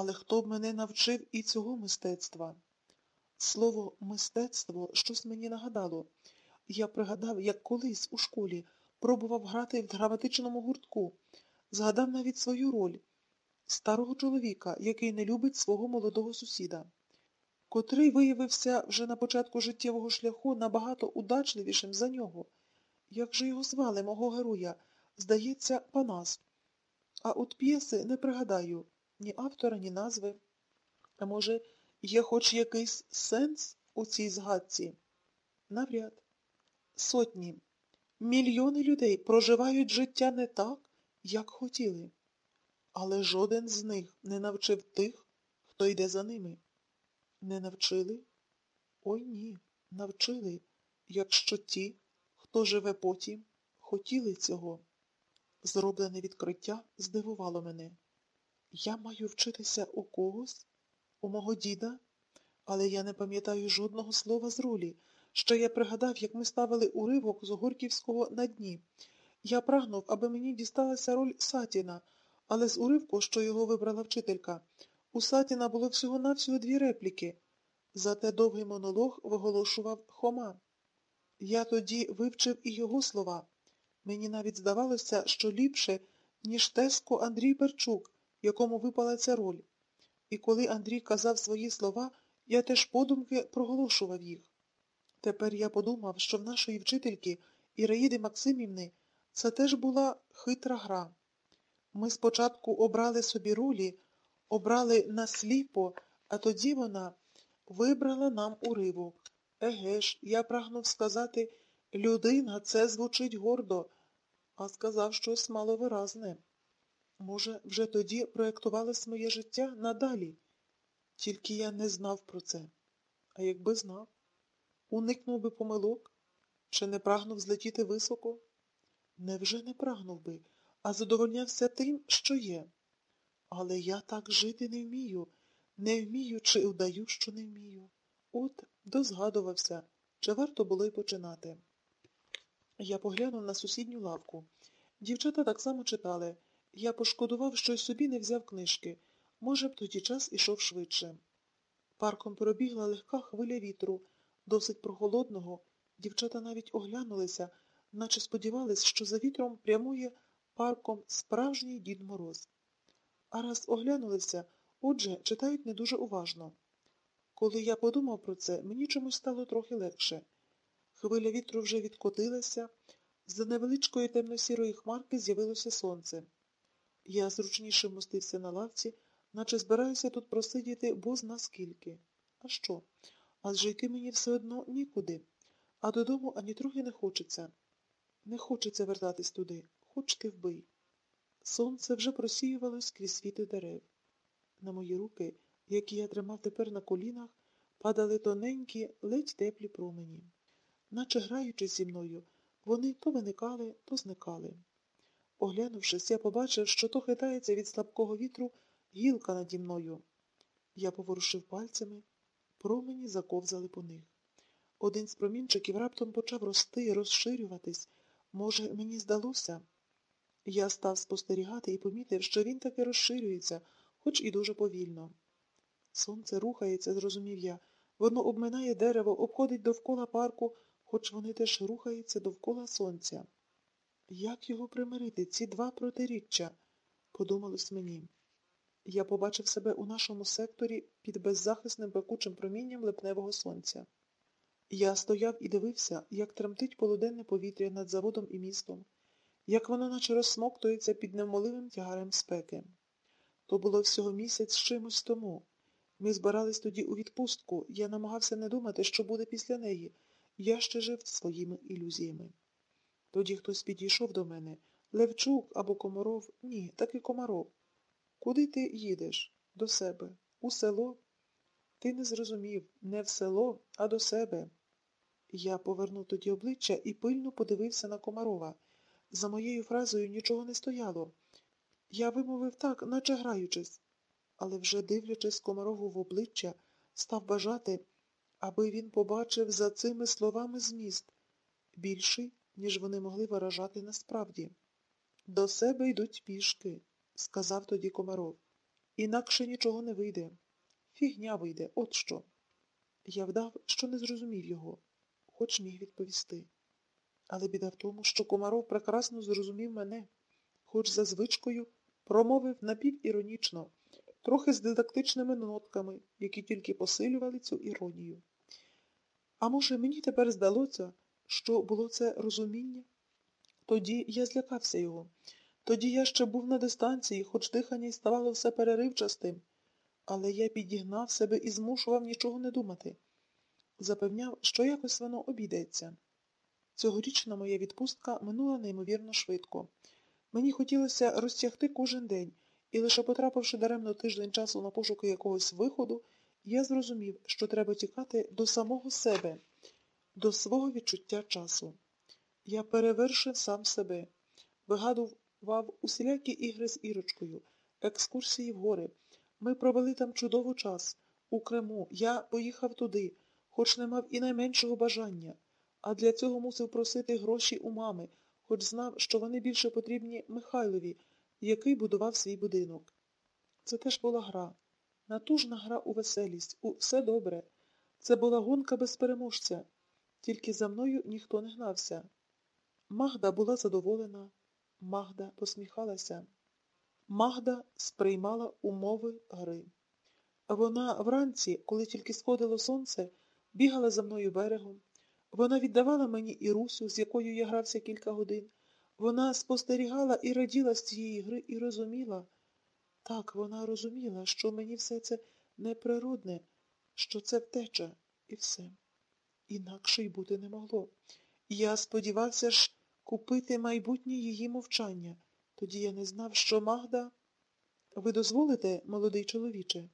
Але хто б мене навчив і цього мистецтва? Слово мистецтво щось мені нагадало. Я пригадав, як колись у школі пробував грати в драматичному гуртку, згадав навіть свою роль старого чоловіка, який не любить свого молодого сусіда, котрий виявився вже на початку життєвого шляху набагато удачливішим за нього. Як же його звали, мого героя? Здається, Панас. А от п'єси не пригадаю ні автора, ні назви. А може, є хоч якийсь сенс у цій згадці? Навряд. Сотні, мільйони людей проживають життя не так, як хотіли. Але жоден з них не навчив тих, хто йде за ними. Не навчили? Ой ні, навчили, якщо ті, хто живе потім, хотіли цього. Зроблене відкриття здивувало мене. Я маю вчитися у когось, у мого діда, але я не пам'ятаю жодного слова з ролі. Ще я пригадав, як ми ставили уривок з Горківського на дні. Я прагнув, аби мені дісталася роль Сатіна, але з уривку, що його вибрала вчителька, у Сатіна було всього-навсього дві репліки. Зате довгий монолог виголошував Хома. Я тоді вивчив і його слова. Мені навіть здавалося, що ліпше, ніж Теско Андрій Перчук, якому випала ця роль. І коли Андрій казав свої слова, я теж подумки проголошував їх. Тепер я подумав, що в нашої вчительки Іраїди Максимівни це теж була хитра гра. Ми спочатку обрали собі ролі, обрали насліпо, а тоді вона вибрала нам уривок. Еге ж, я прагнув сказати, людина це звучить гордо, а сказав щось маловиразне. Може, вже тоді проєктувалось моє життя надалі, тільки я не знав про це. А якби знав, уникнув би помилок, чи не прагнув злетіти високо? Невже не прагнув би, а задовольнявся тим, що є. Але я так жити не вмію, не вмію, чи удаю, що не вмію. От дозгадувався, чи варто було й починати. Я поглянув на сусідню лавку. Дівчата так само читали. Я пошкодував, що й собі не взяв книжки. Може б, тоді час ішов швидше. Парком пробігла легка хвиля вітру, досить прохолодного. Дівчата навіть оглянулися, наче сподівались, що за вітром прямує парком справжній Дід Мороз. А раз оглянулися, отже, читають не дуже уважно. Коли я подумав про це, мені чомусь стало трохи легше. Хвиля вітру вже відкотилася, з невеличкої темно-сірої хмарки з'явилося сонце. Я зручніше мостився на лавці, наче збираюся тут просидіти бозна скільки. А що? Адже йти мені все одно нікуди, а додому ані трохи не хочеться. Не хочеться вертатись туди, хоч ти вбий. Сонце вже просіювалось крізь світи дерев. На мої руки, які я тримав тепер на колінах, падали тоненькі, ледь теплі промені. Наче граючись зі мною, вони то виникали, то зникали. Оглянувшись, я побачив, що то хитається від слабкого вітру гілка наді мною. Я поворушив пальцями, промені заковзали по них. Один з промінчиків раптом почав рости, розширюватись. Може, мені здалося? Я став спостерігати і помітив, що він таки розширюється, хоч і дуже повільно. Сонце рухається, зрозумів я. Воно обминає дерево, обходить довкола парку, хоч вони теж рухаються довкола сонця. Як його примирити, ці два протиріччя? подумалось мені. Я побачив себе у нашому секторі під беззахисним пекучим промінням липневого сонця. Я стояв і дивився, як тремтить полуденне повітря над заводом і містом, як воно наче розсмоктується під невмоливим тягарем спеки. То було всього місяць чимось тому. Ми збирались тоді у відпустку, я намагався не думати, що буде після неї. Я ще жив своїми ілюзіями. Тоді хтось підійшов до мене Левчук або Комаров, ні, таки Комаров. Куди ти їдеш? До себе. У село? Ти не зрозумів не в село, а до себе. Я повернув тоді обличчя і пильно подивився на Комарова. За моєю фразою нічого не стояло. Я вимовив так, наче граючись, але вже дивлячись Комарову в обличчя, став бажати, аби він побачив за цими словами зміст більший, ніж вони могли виражати насправді. До себе йдуть пішки, сказав тоді Комаров. Інакше нічого не вийде. Фігня вийде, от що. Я вдав, що не зрозумів його, хоч міг відповісти. Але біда в тому, що Комаров прекрасно зрозумів мене, хоч за звичкою промовив напівіронічно, трохи з дидактичними нотками, які тільки посилювали цю іронію. А може, мені тепер здалося, що було це розуміння? Тоді я злякався його. Тоді я ще був на дистанції, хоч дихання й ставало все переривчастим. Але я підігнав себе і змушував нічого не думати. Запевняв, що якось воно обійдеться. Цьогорічна моя відпустка минула неймовірно швидко. Мені хотілося розтягти кожен день, і лише потрапивши даремно тиждень часу на пошуки якогось виходу, я зрозумів, що треба тікати до самого себе, до свого відчуття часу. Я перевершив сам себе, вигадував усілякі ігри з Ірочкою, екскурсії в гори. Ми провели там чудовий час. У Криму я поїхав туди, хоч не мав і найменшого бажання, а для цього мусив просити гроші у мами, хоч знав, що вони більше потрібні Михайлові, який будував свій будинок. Це теж була гра. Натужна гра у веселість, у все добре. Це була гонка без переможця. Тільки за мною ніхто не гнався. Магда була задоволена, Магда посміхалася. Магда сприймала умови гри. Вона вранці, коли тільки сходило сонце, бігала за мною берегом. Вона віддавала мені Ірусю, з якою я грався кілька годин. Вона спостерігала і раділа з цієї гри і розуміла. Так, вона розуміла, що мені все це неприродне, що це втеча, і все. Інакше й бути не могло. Я сподівався ж купити майбутнє її мовчання. Тоді я не знав, що Магда. Ви дозволите, молодий чоловіче?